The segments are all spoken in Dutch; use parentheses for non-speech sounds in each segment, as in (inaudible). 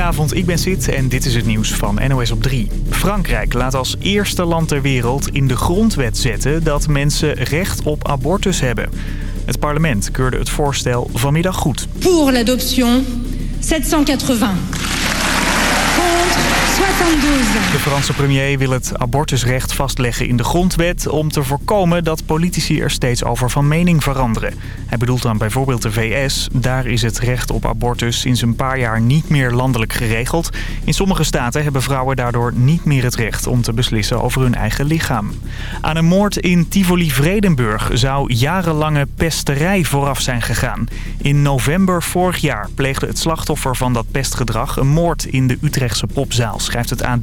Goedenavond, ik ben Sid en dit is het nieuws van NOS op 3. Frankrijk laat als eerste land ter wereld in de grondwet zetten dat mensen recht op abortus hebben. Het parlement keurde het voorstel vanmiddag goed. Pour l'adoption, 780. De Franse premier wil het abortusrecht vastleggen in de grondwet... om te voorkomen dat politici er steeds over van mening veranderen. Hij bedoelt dan bijvoorbeeld de VS. Daar is het recht op abortus sinds een paar jaar niet meer landelijk geregeld. In sommige staten hebben vrouwen daardoor niet meer het recht... om te beslissen over hun eigen lichaam. Aan een moord in Tivoli-Vredenburg zou jarenlange pesterij vooraf zijn gegaan. In november vorig jaar pleegde het slachtoffer van dat pestgedrag... een moord in de Utrechtse popzaal schrijft het AD.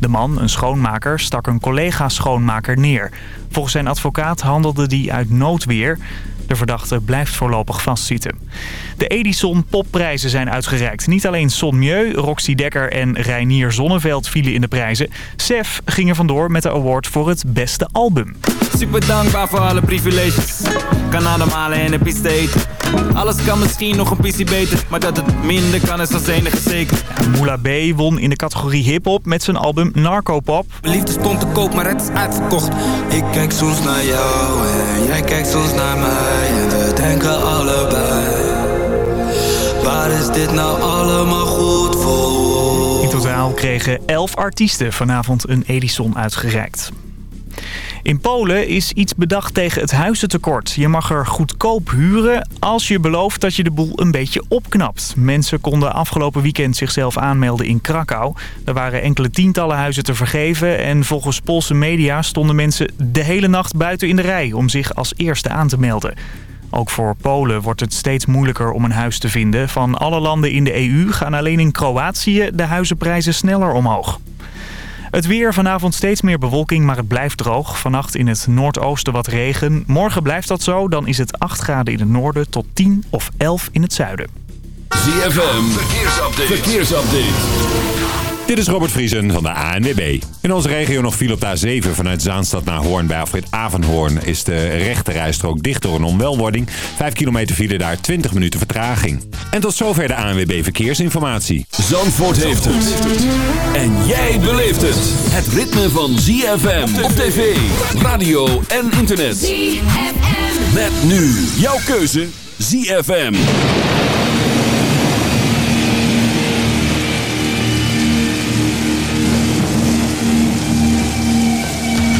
De man, een schoonmaker, stak een collega-schoonmaker neer. Volgens zijn advocaat handelde die uit noodweer. De verdachte blijft voorlopig vastzitten. De Edison popprijzen zijn uitgereikt. Niet alleen Son Mieu, Roxy Dekker en Reinier Zonneveld vielen in de prijzen. Sef ging er vandoor met de award voor het beste album. Super dankbaar voor alle privileges. Kan ademhalen en een piste eten. Alles kan misschien nog een pissie beter. Maar dat het minder kan is als enige zeker. Ja, Moula B won in de categorie hip-hop met zijn album Narcopop. Liefde stond te koop, maar het is uitverkocht. Ik kijk soms naar jou en jij kijkt soms naar mij. En we denken allebei. Waar is dit nou allemaal goed voor? In totaal kregen elf artiesten vanavond een Edison uitgereikt. In Polen is iets bedacht tegen het huizentekort. Je mag er goedkoop huren als je belooft dat je de boel een beetje opknapt. Mensen konden afgelopen weekend zichzelf aanmelden in Krakau. Er waren enkele tientallen huizen te vergeven... en volgens Poolse media stonden mensen de hele nacht buiten in de rij... om zich als eerste aan te melden. Ook voor Polen wordt het steeds moeilijker om een huis te vinden. Van alle landen in de EU gaan alleen in Kroatië de huizenprijzen sneller omhoog. Het weer vanavond steeds meer bewolking, maar het blijft droog. Vannacht in het noordoosten wat regen. Morgen blijft dat zo, dan is het 8 graden in het noorden tot 10 of 11 in het zuiden. ZFM, verkeersupdate. verkeersupdate. Dit is Robert Vriesen van de ANWB. In onze regio nog viel op de A7 vanuit Zaanstad naar Hoorn. Bij Alfred Avenhoorn is de rechte rijstrook dicht door een onwelwording. 5 kilometer file daar 20 minuten vertraging. En tot zover de ANWB Verkeersinformatie. Zandvoort heeft het. En jij beleeft het. Het ritme van ZFM op tv, radio en internet. ZFM. Met nu jouw keuze ZFM.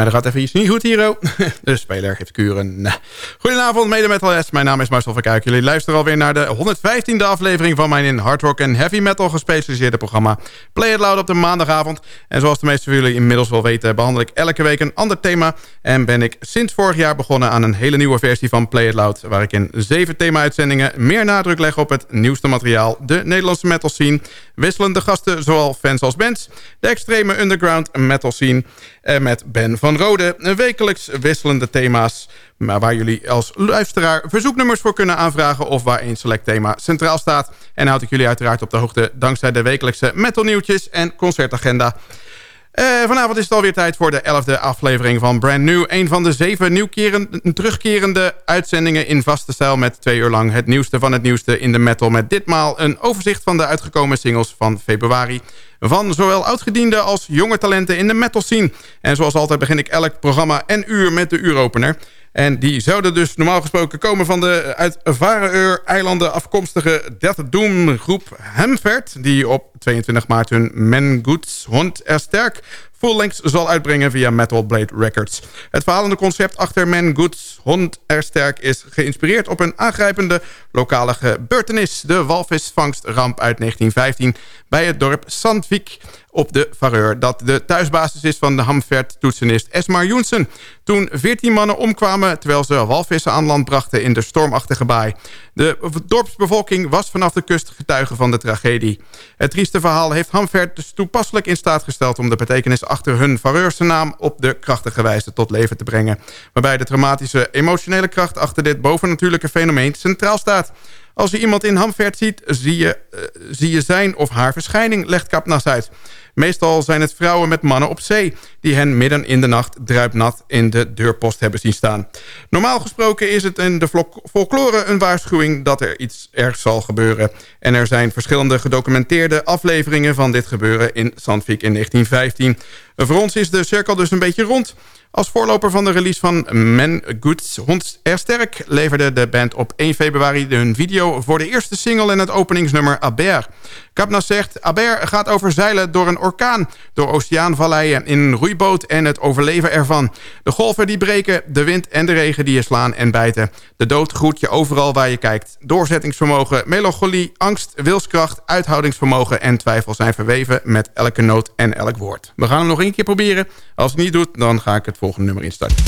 Nou, dat gaat even iets niet goed hier. (laughs) De speler geeft kuren. Goedenavond, mede met Mijn naam is Marcel van Kuik. Jullie luisteren alweer naar de 115e aflevering van mijn in hard rock en heavy metal gespecialiseerde programma Play It Loud op de maandagavond. En zoals de meeste van jullie inmiddels wel weten, behandel ik elke week een ander thema. En ben ik sinds vorig jaar begonnen aan een hele nieuwe versie van Play It Loud, waar ik in zeven thema-uitzendingen meer nadruk leg op het nieuwste materiaal, de Nederlandse metal scene, wisselende gasten, zowel fans als bands, de extreme underground metal scene, en met Ben van Rode, wekelijks wisselende thema's, waar jullie als luisteraar verzoeknummers voor kunnen aanvragen of waar een select thema centraal staat. En houd ik jullie uiteraard op de hoogte dankzij de wekelijkse metal nieuwtjes en concertagenda. Uh, vanavond is het alweer tijd voor de elfde aflevering van Brand New. Een van de zeven terugkerende uitzendingen in vaste stijl... met twee uur lang het nieuwste van het nieuwste in de metal... met ditmaal een overzicht van de uitgekomen singles van februari... van zowel oudgediende als jonge talenten in de metal scene. En zoals altijd begin ik elk programma en uur met de uuropener... En die zouden dus normaal gesproken komen van de uit Vareur-eilanden afkomstige Death Doom groep Hemvert... die op 22 maart hun Men Goods Hond er sterk full-length zal uitbrengen via Metal Blade Records. Het verhalende concept achter Men Goods Hond er sterk is geïnspireerd op een aangrijpende lokale gebeurtenis... de walvisvangstramp uit 1915 bij het dorp Sandvik op de Vareur... dat de thuisbasis is van de Hamvert-toetsenist Esmar Joensen. Toen 14 mannen omkwamen terwijl ze walvissen aan land brachten in de stormachtige baai. De dorpsbevolking was vanaf de kust getuige van de tragedie. Het trieste verhaal heeft Hamvert dus toepasselijk in staat gesteld... om de betekenis achter hun Vareurse naam op de krachtige wijze tot leven te brengen. Waarbij de dramatische emotionele kracht achter dit bovennatuurlijke fenomeen centraal staat... Als je iemand in Hamvert ziet, zie je, uh, zie je zijn of haar verschijning, legt Kapnas uit. Meestal zijn het vrouwen met mannen op zee... die hen midden in de nacht druipnat in de deurpost hebben zien staan. Normaal gesproken is het in de folklore een waarschuwing... dat er iets ergs zal gebeuren. En er zijn verschillende gedocumenteerde afleveringen van dit gebeuren... in Sandvik in 1915. Voor ons is de cirkel dus een beetje rond... Als voorloper van de release van Men Goods Hond Sterk... leverde de band op 1 februari hun video voor de eerste single en het openingsnummer Aber. Kapnas zegt, Aber gaat over zeilen door een orkaan... door oceaanvalleien in een roeiboot en het overleven ervan. De golven die breken, de wind en de regen die je slaan en bijten. De dood groet je overal waar je kijkt. Doorzettingsvermogen, melancholie, angst, wilskracht... uithoudingsvermogen en twijfel zijn verweven met elke noot en elk woord. We gaan hem nog één keer proberen. Als het niet doet, dan ga ik het volgende nummer instarten.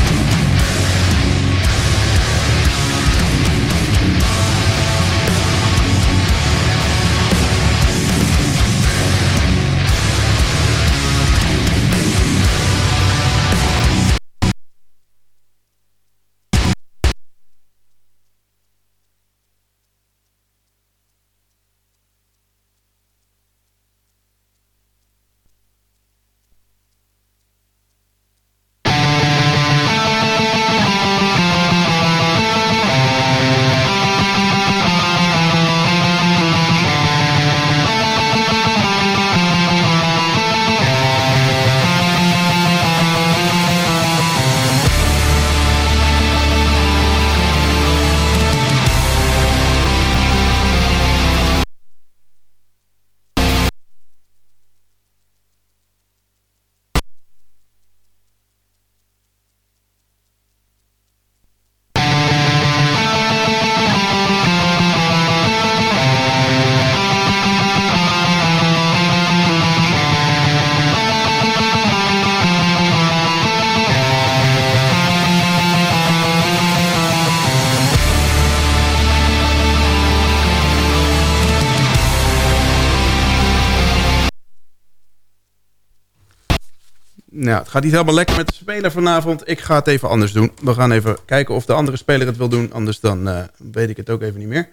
Het gaat niet helemaal lekker met de speler vanavond. Ik ga het even anders doen. We gaan even kijken of de andere speler het wil doen. Anders dan uh, weet ik het ook even niet meer.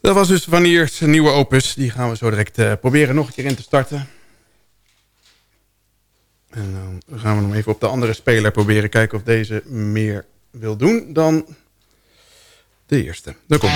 Dat was dus Vanier's nieuwe opus. Die gaan we zo direct uh, proberen nog een keer in te starten. En dan gaan we nog even op de andere speler proberen kijken of deze meer wil doen dan de eerste. Daar komt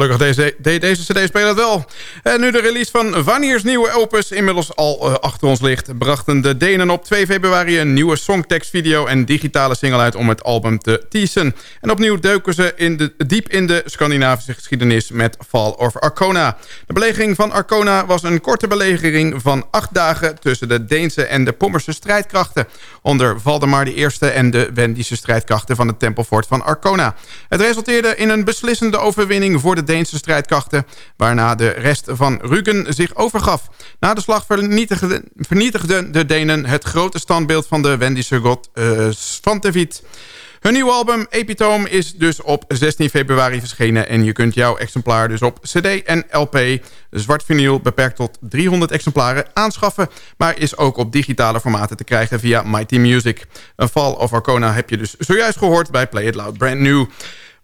gelukkig deze, deze cd-speler het wel. En nu de release van Vanier's nieuwe opus inmiddels al uh, achter ons ligt... brachten de Denen op 2 februari een nieuwe songtekstvideo en digitale single uit om het album te teasen. En opnieuw duiken ze in de, diep in de Scandinavische geschiedenis met Fall of Arcona. De belegering van Arcona was een korte belegering van acht dagen... tussen de Deense en de Pommerse strijdkrachten... onder Valdemar I en de Wendische strijdkrachten van het tempelfort van Arcona. Het resulteerde in een beslissende overwinning voor de Deense strijdkrachten... waarna de rest van Rügen zich overgaf. Na de slag vernietigden, de Denen het grote standbeeld van de Wendische god uh, Svantevit... Hun nieuwe album Epitome is dus op 16 februari verschenen... en je kunt jouw exemplaar dus op cd en LP, zwart vinyl... beperkt tot 300 exemplaren aanschaffen... maar is ook op digitale formaten te krijgen via Mighty Music. Een Fall of Arcona heb je dus zojuist gehoord bij Play It Loud Brand New...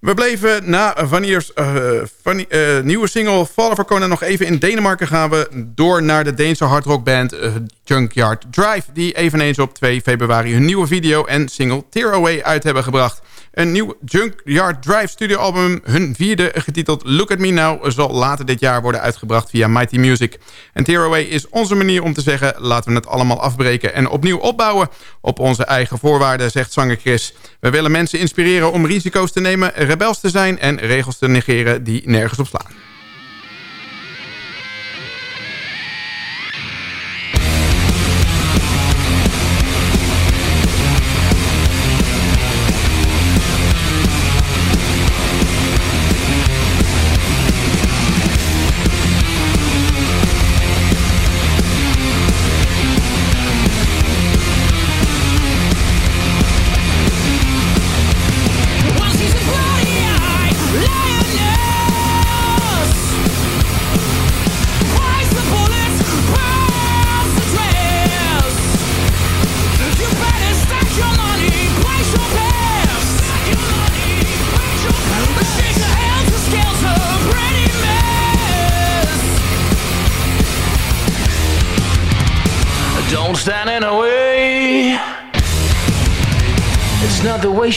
We bleven na Vanier's uh, uh, nieuwe single Fall of Arcona nog even in Denemarken gaan we door naar de Deense hardrockband uh, Junkyard Drive... die eveneens op 2 februari hun nieuwe video en single Tear Away uit hebben gebracht. Een nieuw Junkyard Drive studioalbum, hun vierde getiteld Look At Me Now... zal later dit jaar worden uitgebracht via Mighty Music. En Tear Away is onze manier om te zeggen... laten we het allemaal afbreken en opnieuw opbouwen... op onze eigen voorwaarden, zegt zanger Chris. We willen mensen inspireren om risico's te nemen, rebels te zijn... en regels te negeren die nergens op slaan.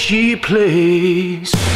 She plays.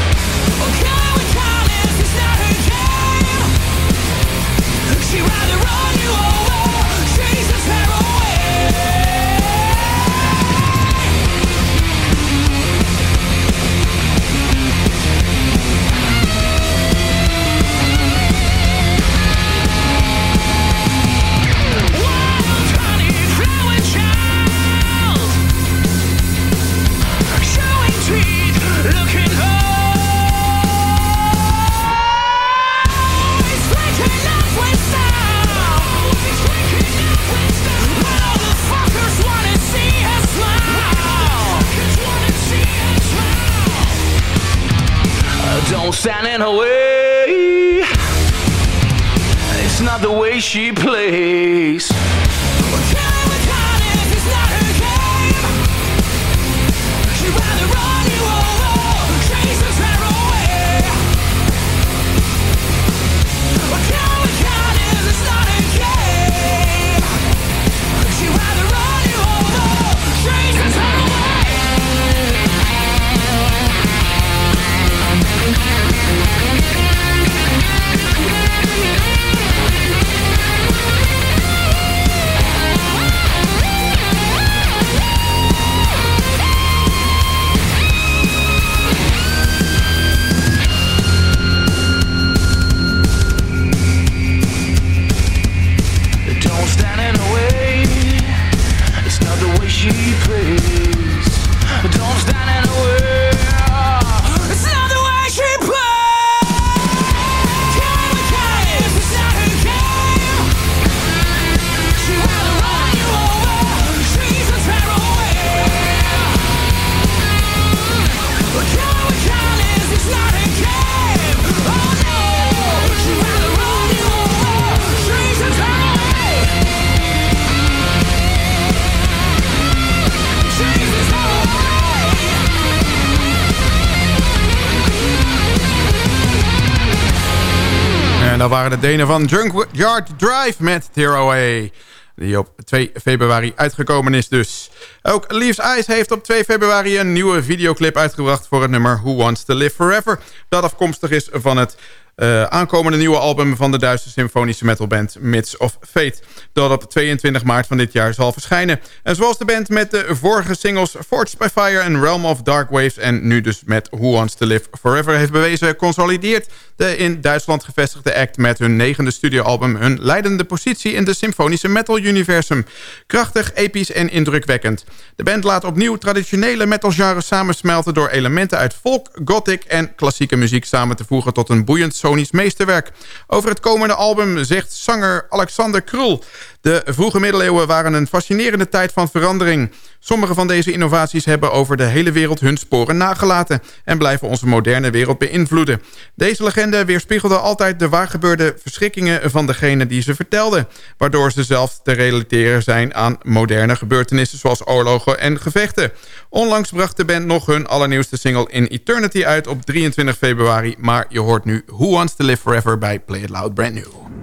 Dat waren de Denen van Junkyard Drive met Tear Away. Die op 2 februari uitgekomen is dus. Ook Leaves Eyes heeft op 2 februari een nieuwe videoclip uitgebracht... voor het nummer Who Wants to Live Forever. Dat afkomstig is van het uh, aankomende nieuwe album van de Duitse symfonische metalband Mids of Fate. Dat op 22 maart van dit jaar zal verschijnen. En zoals de band met de vorige singles Forged by Fire en Realm of Dark Waves... en nu dus met Who Wants to Live Forever heeft bewezen... consolideert de in Duitsland gevestigde act met hun negende studioalbum... hun leidende positie in de symfonische metal-universum. Krachtig, episch en indrukwekkend. De band laat opnieuw traditionele metalgenres samensmelten... door elementen uit folk, gothic en klassieke muziek samen te voegen... tot een boeiend sonisch meesterwerk. Over het komende album zegt zanger Alexander Krul... De vroege middeleeuwen waren een fascinerende tijd van verandering. Sommige van deze innovaties hebben over de hele wereld hun sporen nagelaten... en blijven onze moderne wereld beïnvloeden. Deze legende weerspiegelde altijd de waargebeurde verschrikkingen van degene die ze vertelden... waardoor ze zelf te relateren zijn aan moderne gebeurtenissen... zoals oorlogen en gevechten. Onlangs bracht de band nog hun allernieuwste single In Eternity uit op 23 februari... maar je hoort nu Who Wants to Live Forever bij Play It Loud Brand New.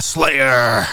Slayer.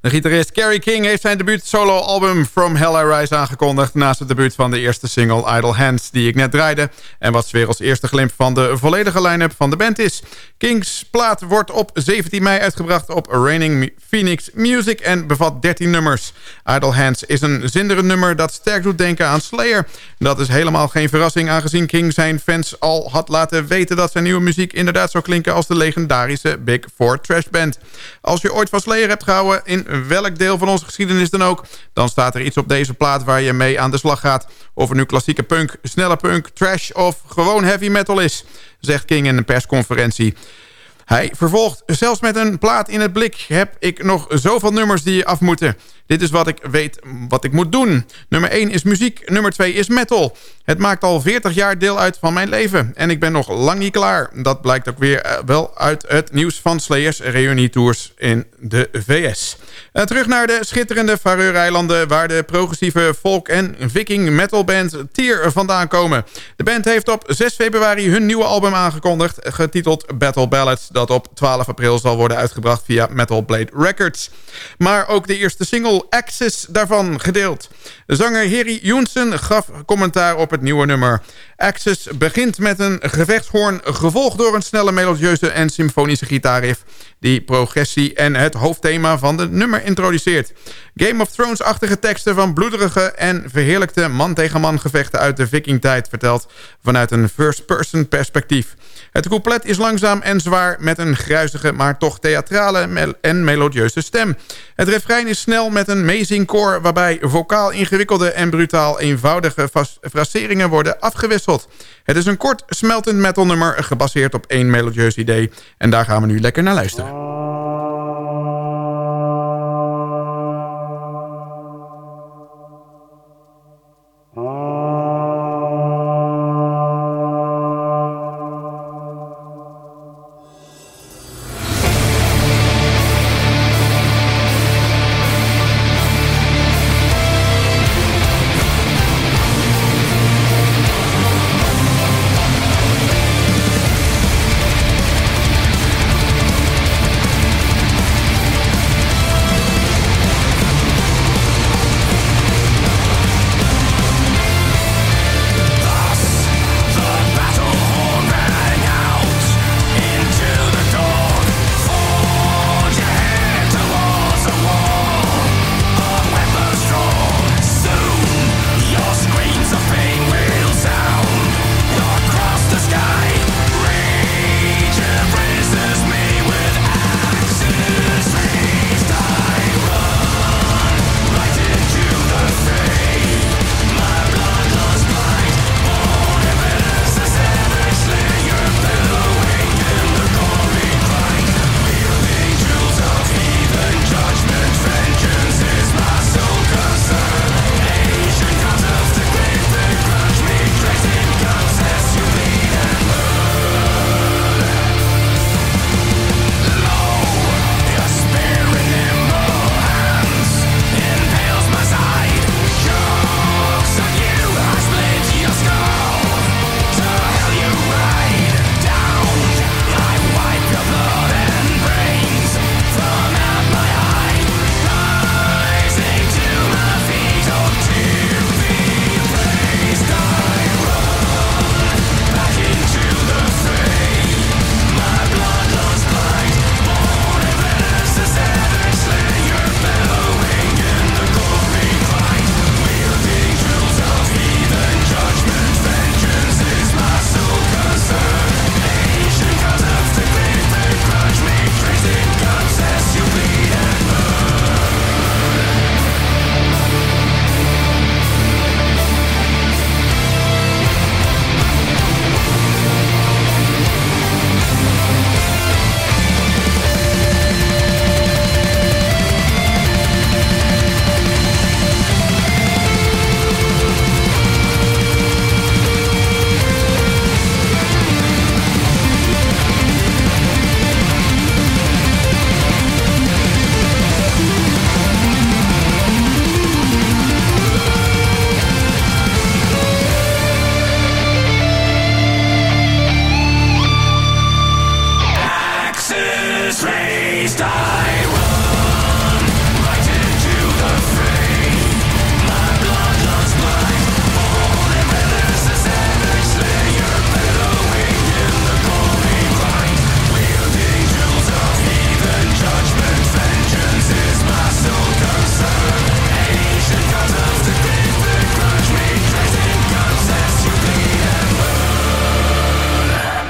De gitarist Kerry King heeft zijn debuut solo-album From Hell I Rise aangekondigd... naast het debuut van de eerste single Idle Hands die ik net draaide... en wat weer eerste glimp van de volledige line-up van de band is. Kings plaat wordt op 17 mei uitgebracht op Raining Phoenix Music... en bevat 13 nummers. Idle Hands is een zinderend nummer dat sterk doet denken aan Slayer. Dat is helemaal geen verrassing aangezien King zijn fans al had laten weten... dat zijn nieuwe muziek inderdaad zou klinken als de legendarische Big Four Trash Band. Als je ooit van Slayer hebt gehouden... in welk deel van onze geschiedenis dan ook... dan staat er iets op deze plaat waar je mee aan de slag gaat. Of het nu klassieke punk, snelle punk, trash of gewoon heavy metal is... zegt King in een persconferentie. Hij vervolgt, zelfs met een plaat in het blik heb ik nog zoveel nummers die af moeten. Dit is wat ik weet wat ik moet doen. Nummer 1 is muziek, nummer 2 is metal. Het maakt al 40 jaar deel uit van mijn leven. En ik ben nog lang niet klaar. Dat blijkt ook weer eh, wel uit het nieuws van Slayers reunietours in de VS. Uh, terug naar de schitterende Faroe-eilanden... waar de progressieve folk- en viking metalband Tier vandaan komen. De band heeft op 6 februari hun nieuwe album aangekondigd... getiteld Battle Ballads... dat op 12 april zal worden uitgebracht via Metal Blade Records. Maar ook de eerste single Access daarvan gedeeld. Zanger Harry Joensen gaf commentaar op het nieuwe nummer. Access begint met een gevechtshoorn... gevolgd door een snelle melodieuze en symfonische gitaarriff... die progressie en het hoofdthema van de nummer introduceert. Game of Thrones-achtige teksten van bloederige en verheerlijkte man-tegen-man gevechten uit de vikingtijd... vertelt vanuit een first-person perspectief. Het couplet is langzaam en zwaar met een gruizige, maar toch theatrale en melodieuze stem. Het refrein is snel met een amazing koor waarbij vocaal ingewikkelde en brutaal eenvoudige fraseringen worden afgewisseld. Het is een kort smeltend metal nummer gebaseerd op één melodieus idee en daar gaan we nu lekker naar luisteren.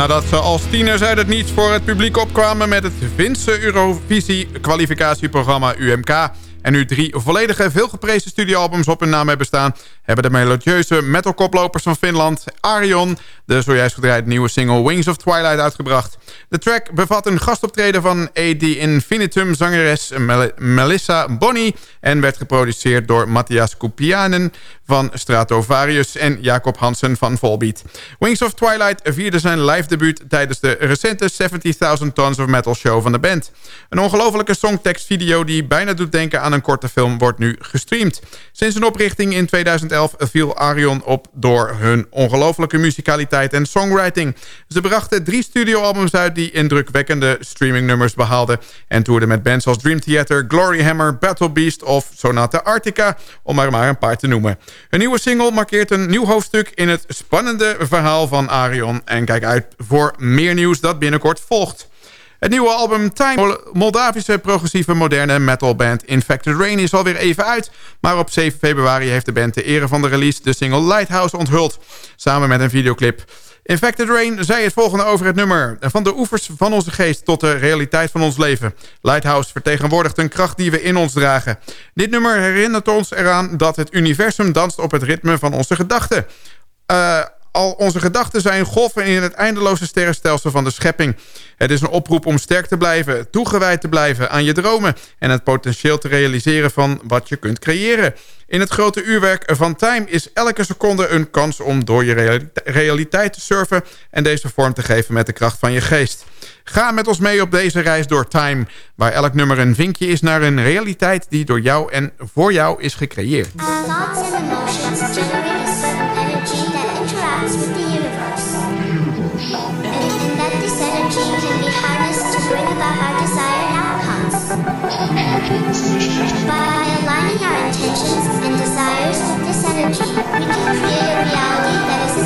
Nadat ze als tieners uit het niets voor het publiek opkwamen... met het Finse Eurovisie-kwalificatieprogramma UMK en nu drie volledige veelgeprezen studioalbums op hun naam hebben staan... hebben de melodieuze metalkoplopers van Finland, Arion... de zojuist gedraaide nieuwe single Wings of Twilight uitgebracht. De track bevat een gastoptreden van AD Infinitum zangeres Melissa Bonny... en werd geproduceerd door Matthias Kupianen van Stratovarius... en Jacob Hansen van Volbeat. Wings of Twilight vierde zijn live debuut tijdens de recente 70.000 Tons of Metal show van de band. Een ongelofelijke songtekstvideo die bijna doet denken aan een korte film wordt nu gestreamd. Sinds een oprichting in 2011 viel Arion op door hun ongelofelijke muzikaliteit en songwriting. Ze brachten drie studioalbums uit die indrukwekkende streamingnummers behaalden... en toerden met bands als Dream Theater, Glory Hammer, Battle Beast of Sonata Arctica... om er maar een paar te noemen. Een nieuwe single markeert een nieuw hoofdstuk in het spannende verhaal van Arion... en kijk uit voor meer nieuws dat binnenkort volgt. Het nieuwe album Time, Moldavische progressieve moderne metalband Infected Rain is alweer even uit. Maar op 7 februari heeft de band de ere van de release de single Lighthouse onthuld. Samen met een videoclip. Infected Rain zei het volgende over het nummer. Van de oevers van onze geest tot de realiteit van ons leven. Lighthouse vertegenwoordigt een kracht die we in ons dragen. Dit nummer herinnert ons eraan dat het universum danst op het ritme van onze gedachten. Uh, al onze gedachten zijn golven in het eindeloze sterrenstelsel van de schepping. Het is een oproep om sterk te blijven, toegewijd te blijven aan je dromen... en het potentieel te realiseren van wat je kunt creëren. In het grote uurwerk van Time is elke seconde een kans om door je realiteit te surfen... en deze vorm te geven met de kracht van je geest. Ga met ons mee op deze reis door Time... waar elk nummer een vinkje is naar een realiteit die door jou en voor jou is gecreëerd. By aligning our intentions and desires with this energy, we can create a reality that is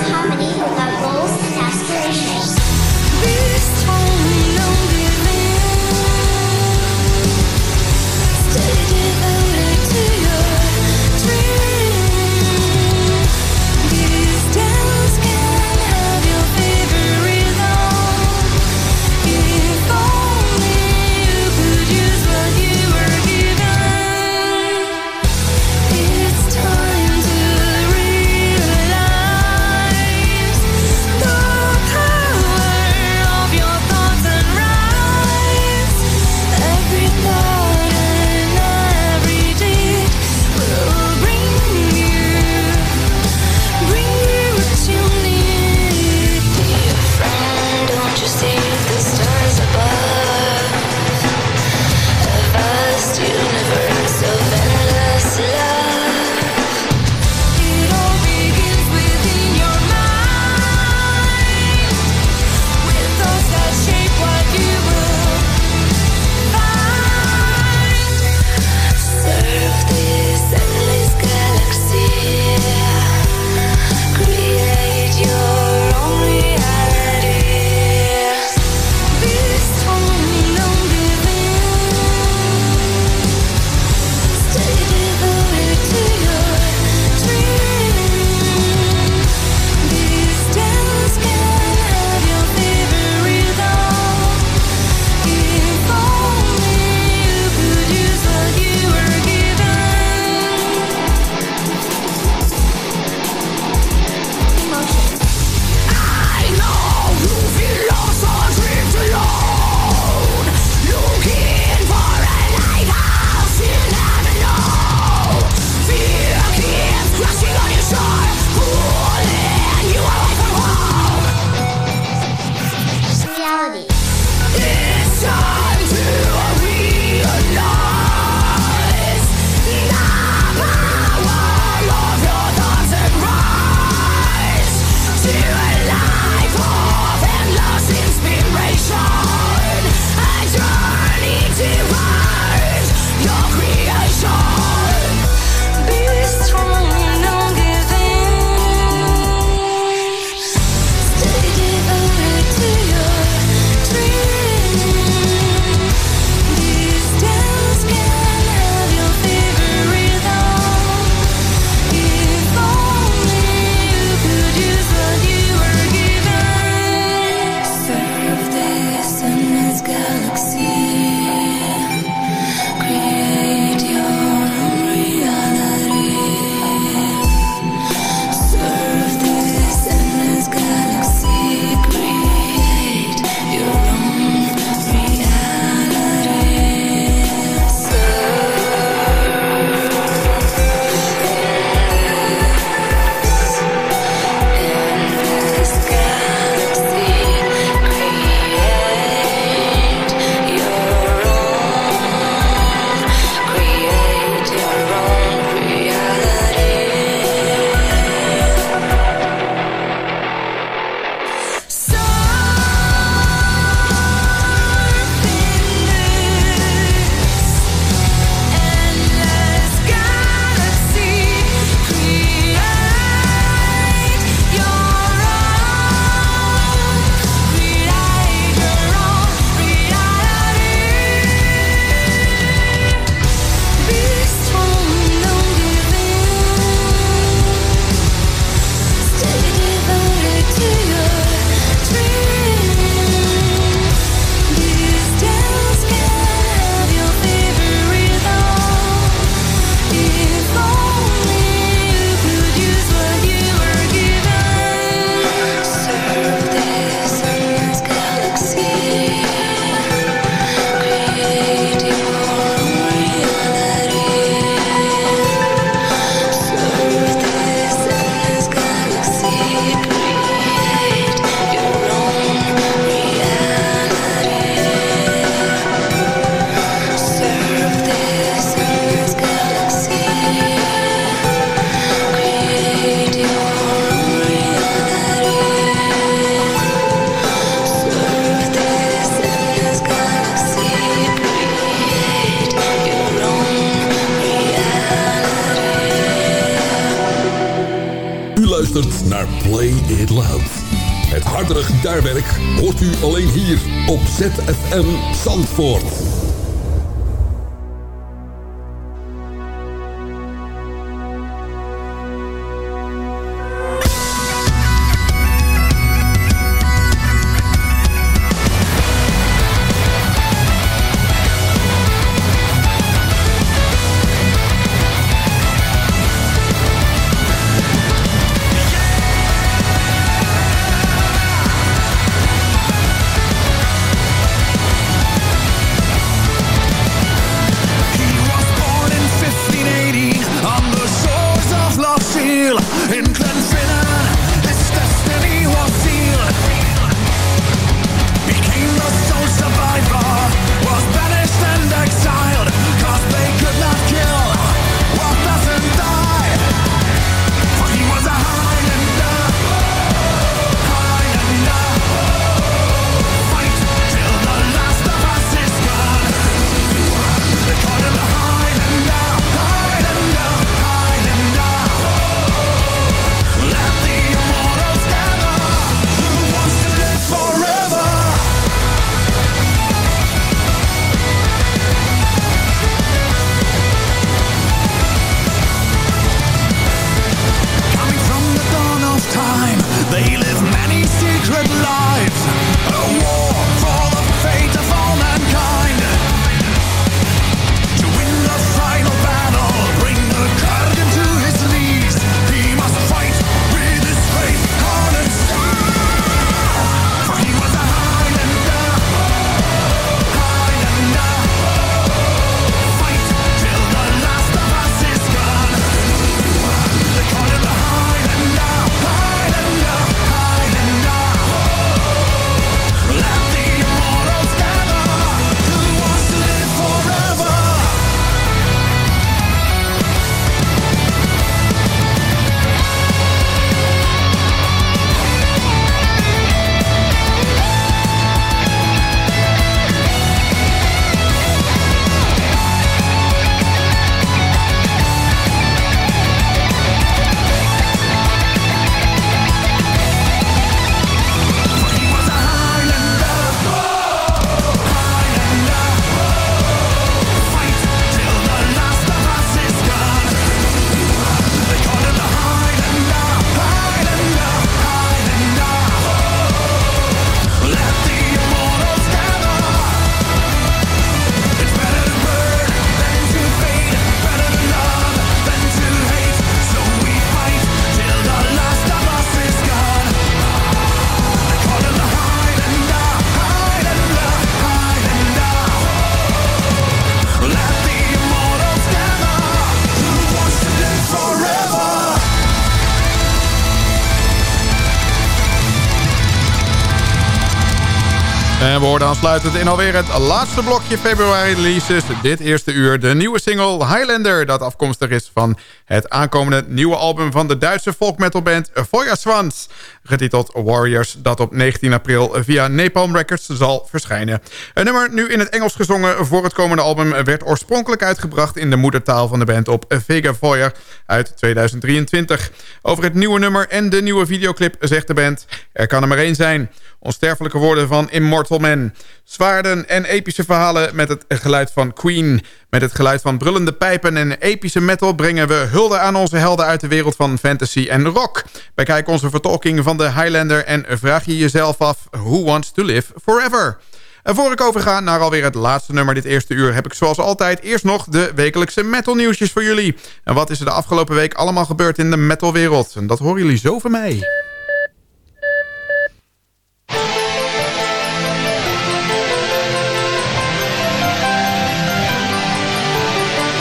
En we hoorden aansluitend in alweer het laatste blokje februari releases. Dit eerste uur de nieuwe single Highlander... dat afkomstig is van het aankomende nieuwe album... van de Duitse folkmetalband Feuerswanz. Getiteld Warriors, dat op 19 april via Napalm Records zal verschijnen. Een nummer nu in het Engels gezongen voor het komende album... werd oorspronkelijk uitgebracht in de moedertaal van de band op Vega Feuer uit 2023. Over het nieuwe nummer en de nieuwe videoclip zegt de band... er kan er maar één zijn... Onsterfelijke woorden van Immortal Man. Zwaarden en epische verhalen met het geluid van Queen. Met het geluid van brullende pijpen en epische metal... brengen we hulde aan onze helden uit de wereld van fantasy en rock. Bekijk onze vertolking van de Highlander... en vraag je jezelf af... Who wants to live forever? En voor ik overga naar alweer het laatste nummer dit eerste uur... heb ik zoals altijd eerst nog de wekelijkse metal nieuwsjes voor jullie. En wat is er de afgelopen week allemaal gebeurd in de metalwereld? En dat horen jullie zo van mij.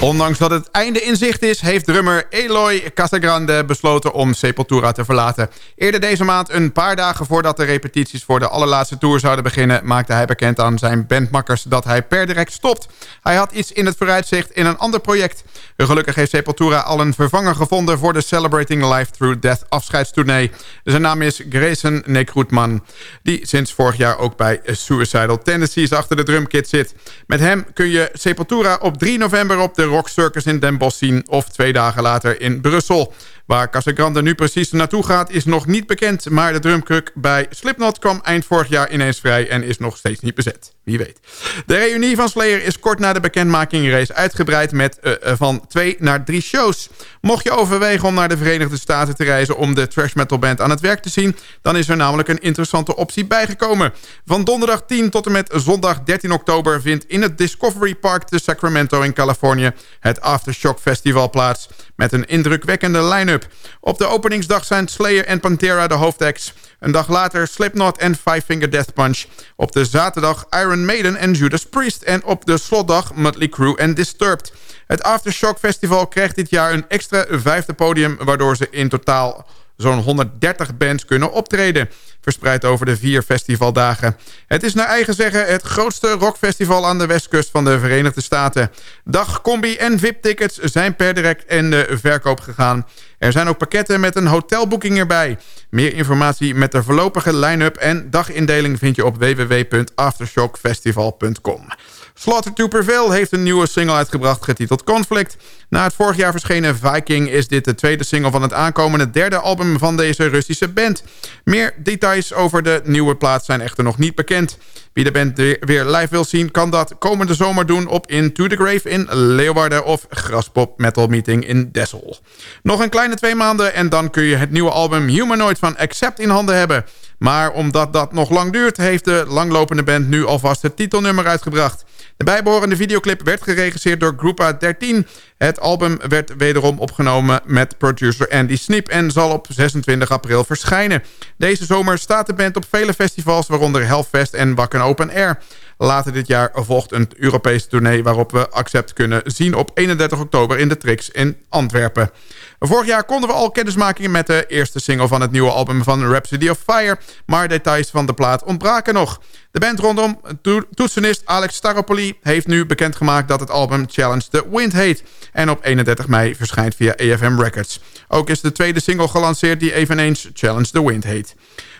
Ondanks dat het einde in zicht is... heeft drummer Eloy Casagrande besloten om Sepultura te verlaten. Eerder deze maand, een paar dagen voordat de repetities... voor de allerlaatste tour zouden beginnen... maakte hij bekend aan zijn bandmakkers dat hij per direct stopt. Hij had iets in het vooruitzicht in een ander project. Gelukkig heeft Sepultura al een vervanger gevonden... voor de Celebrating Life Through Death afscheidstournee. Zijn naam is Grayson Nekroetman... die sinds vorig jaar ook bij Suicidal Tendencies achter de drumkit zit. Met hem kun je Sepultura op 3 november op de Rock Circus in Den Bosch zien... of twee dagen later in Brussel. Waar Casagrande nu precies naartoe gaat is nog niet bekend... maar de drumkruk bij Slipknot kwam eind vorig jaar ineens vrij... en is nog steeds niet bezet. Wie weet. De reunie van Slayer is kort na de bekendmaking race uitgebreid... met uh, van twee naar drie shows. Mocht je overwegen om naar de Verenigde Staten te reizen... om de trash metal band aan het werk te zien... dan is er namelijk een interessante optie bijgekomen. Van donderdag 10 tot en met zondag 13 oktober... vindt in het Discovery Park te Sacramento in Californië... het Aftershock Festival plaats... met een indrukwekkende line-up. Op de openingsdag zijn Slayer en Pantera de hoofdacts... Een dag later Slipknot en Five Finger Death Punch. Op de zaterdag Iron Maiden en Judas Priest. En op de slotdag Motley Crue en Disturbed. Het Aftershock Festival krijgt dit jaar een extra vijfde podium... waardoor ze in totaal zo'n 130 bands kunnen optreden. Verspreid over de vier festivaldagen. Het is naar eigen zeggen het grootste rockfestival aan de westkust van de Verenigde Staten. Dag, combi en VIP-tickets zijn per direct in de verkoop gegaan. Er zijn ook pakketten met een hotelboeking erbij. Meer informatie met de voorlopige line-up en dagindeling vind je op www.aftershockfestival.com. Slaughter to Prevail heeft een nieuwe single uitgebracht getiteld Conflict. Na het vorig jaar verschenen Viking is dit de tweede single van het aankomende derde album van deze Russische band. Meer details over de nieuwe plaat zijn echter nog niet bekend. Wie de band weer live wil zien kan dat komende zomer doen op Into the Grave in Leeuwarden of Graspop Metal Meeting in Dessel. Nog een kleine twee maanden en dan kun je het nieuwe album Humanoid van Accept in handen hebben. Maar omdat dat nog lang duurt heeft de langlopende band nu alvast het titelnummer uitgebracht. De bijbehorende videoclip werd geregisseerd door Groepa 13. Het album werd wederom opgenomen met producer Andy Snip... en zal op 26 april verschijnen. Deze zomer staat de band op vele festivals... waaronder Hellfest en Wakken Open Air. Later dit jaar volgt een Europese tournee... waarop we Accept kunnen zien op 31 oktober in de Trix in Antwerpen. Vorig jaar konden we al kennismakingen met de eerste single van het nieuwe album van Rhapsody of Fire... maar details van de plaat ontbraken nog. De band rondom to toetsenist Alex Staropoli heeft nu bekendgemaakt dat het album Challenge the Wind heet... en op 31 mei verschijnt via AFM Records. Ook is de tweede single gelanceerd die eveneens Challenge the Wind heet.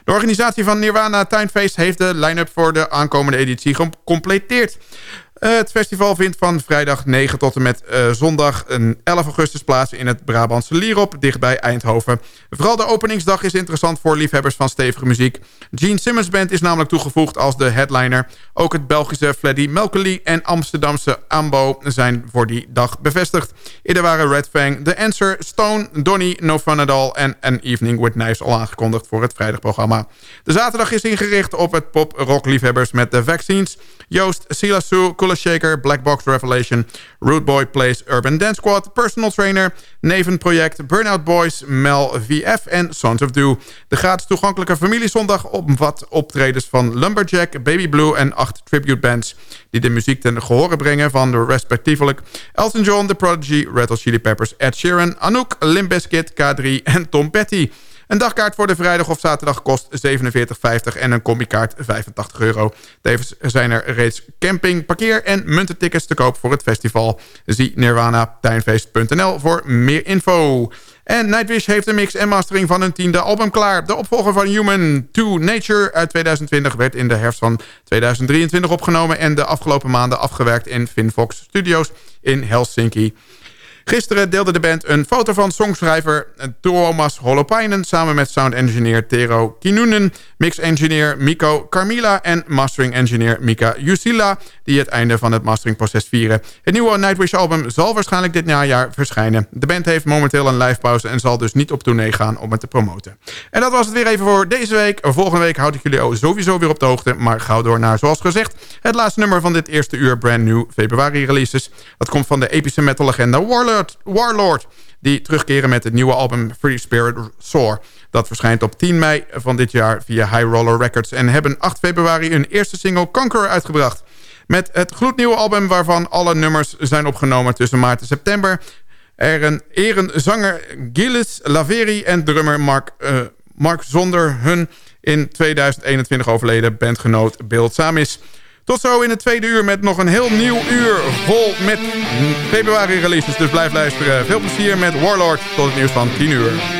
De organisatie van Nirvana Tuinfeest heeft de line-up voor de aankomende editie gecompleteerd. Het festival vindt van vrijdag 9 tot en met uh, zondag 11 augustus plaats in het Brabantse Lierop, dichtbij Eindhoven. Vooral de openingsdag is interessant voor liefhebbers van stevige muziek. Gene Simmons Band is namelijk toegevoegd als de headliner. Ook het Belgische Fleddy Melkely en Amsterdamse Ambo zijn voor die dag bevestigd. Eerder waren Red Fang, The Answer, Stone, Donny, No Fun At All en An Evening With Knives al aangekondigd voor het vrijdagprogramma. De zaterdag is ingericht op het pop-rock liefhebbers met de Vaccines, Joost, Silasu, Shaker, Black Box Revelation, Root Boy Plays Urban Dance Squad, Personal Trainer, Neven Project, Burnout Boys, Mel VF en Sons of Do. De gratis toegankelijke familiezondag omvat optredens van Lumberjack, Baby Blue en acht tribute bands... die de muziek ten gehore brengen van de respectievelijk Elton John, The Prodigy, Red Chili Peppers, Ed Sheeran, Anouk, Limp Bizkit, K3 en Tom Petty... Een dagkaart voor de vrijdag of zaterdag kost 47,50 en een combi-kaart 85 euro. Tevens zijn er reeds camping, parkeer en muntentickets te koop voor het festival. Zie nirwanatuinfeest.nl voor meer info. En Nightwish heeft een mix en mastering van hun tiende album klaar. De opvolger van Human to Nature uit 2020 werd in de herfst van 2023 opgenomen... en de afgelopen maanden afgewerkt in Finfox Studios in Helsinki. Gisteren deelde de band een foto van songschrijver Tuomas Holopainen... samen met sound engineer Tero Kinunen, mix engineer Miko Carmila... en mastering engineer Mika Jusila... die het einde van het masteringproces vieren. Het nieuwe Nightwish album zal waarschijnlijk dit najaar verschijnen. De band heeft momenteel een live pauze... en zal dus niet op tournee gaan om het te promoten. En dat was het weer even voor deze week. Volgende week houd ik jullie sowieso weer op de hoogte... maar gauw door naar, zoals gezegd... het laatste nummer van dit eerste uur brand new februari releases. Dat komt van de epische metal legende Warlord die terugkeren met het nieuwe album Free Spirit Soar. Dat verschijnt op 10 mei van dit jaar via High Roller Records... en hebben 8 februari hun eerste single Conqueror uitgebracht. Met het gloednieuwe album waarvan alle nummers zijn opgenomen tussen maart en september. Er een erenzanger Gilles Laveri en drummer Mark, uh, Mark Zonder hun in 2021 overleden bandgenoot Beeld Samis. Tot zo in het tweede uur met nog een heel nieuw uur vol met februari releases. Dus blijf luisteren. Veel plezier met Warlord tot het nieuws van 10 uur.